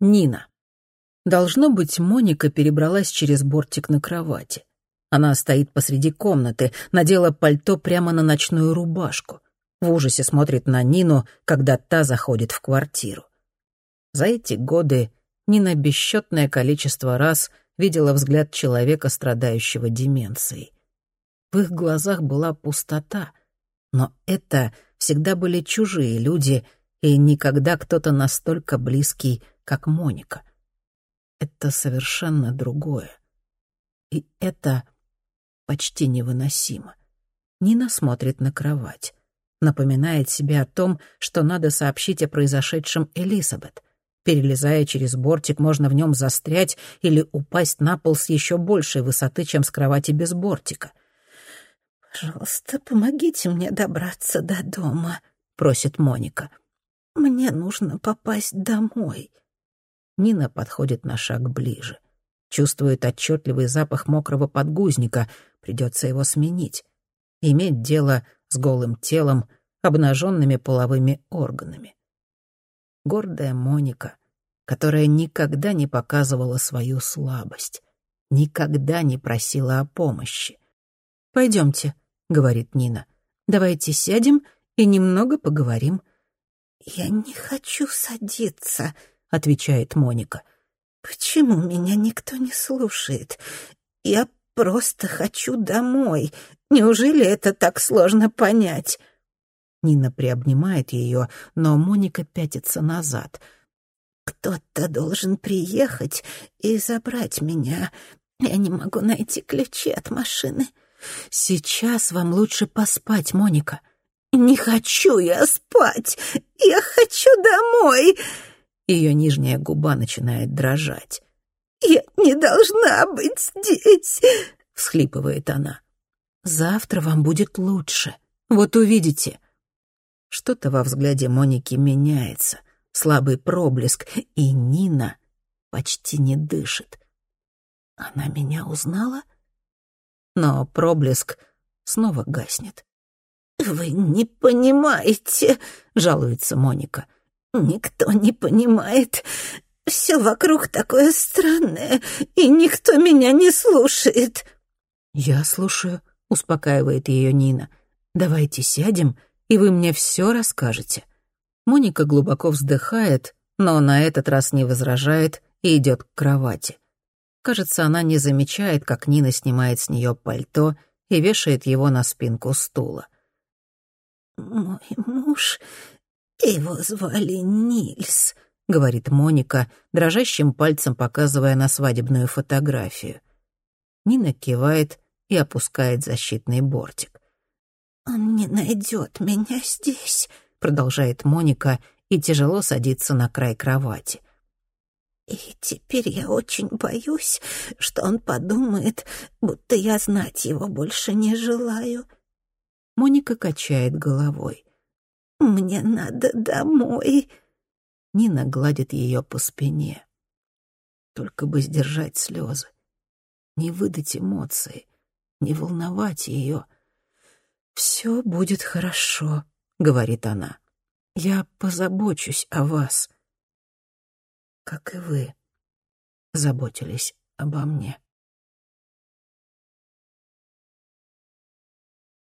Нина. Должно быть, Моника перебралась через бортик на кровати. Она стоит посреди комнаты, надела пальто прямо на ночную рубашку. В ужасе смотрит на Нину, когда та заходит в квартиру. За эти годы Нина бесчетное количество раз видела взгляд человека, страдающего деменцией. В их глазах была пустота, но это всегда были чужие люди, и никогда кто-то настолько близкий, как Моника. Это совершенно другое. И это почти невыносимо. Нина смотрит на кровать. Напоминает себе о том, что надо сообщить о произошедшем Элизабет. Перелезая через бортик, можно в нем застрять или упасть на пол с еще большей высоты, чем с кровати без бортика. «Пожалуйста, помогите мне добраться до дома», — просит Моника. «Мне нужно попасть домой». Нина подходит на шаг ближе. Чувствует отчетливый запах мокрого подгузника, придется его сменить. Иметь дело с голым телом, обнаженными половыми органами. Гордая Моника, которая никогда не показывала свою слабость, никогда не просила о помощи. «Пойдемте», — говорит Нина, — «давайте сядем и немного поговорим». «Я не хочу садиться», — отвечает Моника. «Почему меня никто не слушает? Я просто хочу домой. Неужели это так сложно понять?» Нина приобнимает ее, но Моника пятится назад. «Кто-то должен приехать и забрать меня. Я не могу найти ключи от машины». «Сейчас вам лучше поспать, Моника». «Не хочу я спать! Я хочу домой!» Ее нижняя губа начинает дрожать. «Я не должна быть здесь!» — всхлипывает она. «Завтра вам будет лучше. Вот увидите». Что-то во взгляде Моники меняется. Слабый проблеск, и Нина почти не дышит. Она меня узнала? Но проблеск снова гаснет. «Вы не понимаете», — жалуется Моника. «Никто не понимает. Все вокруг такое странное, и никто меня не слушает». «Я слушаю», — успокаивает ее Нина. «Давайте сядем, и вы мне все расскажете». Моника глубоко вздыхает, но на этот раз не возражает и идет к кровати. Кажется, она не замечает, как Нина снимает с нее пальто и вешает его на спинку стула. «Мой муж, его звали Нильс», — говорит Моника, дрожащим пальцем показывая на свадебную фотографию. Нина кивает и опускает защитный бортик. «Он не найдет меня здесь», — продолжает Моника и тяжело садится на край кровати. «И теперь я очень боюсь, что он подумает, будто я знать его больше не желаю». Моника качает головой. «Мне надо домой». Нина гладит ее по спине. Только бы сдержать слезы, не выдать эмоции, не волновать ее — «Все будет хорошо», — говорит она. «Я позабочусь о вас, как и вы заботились обо мне».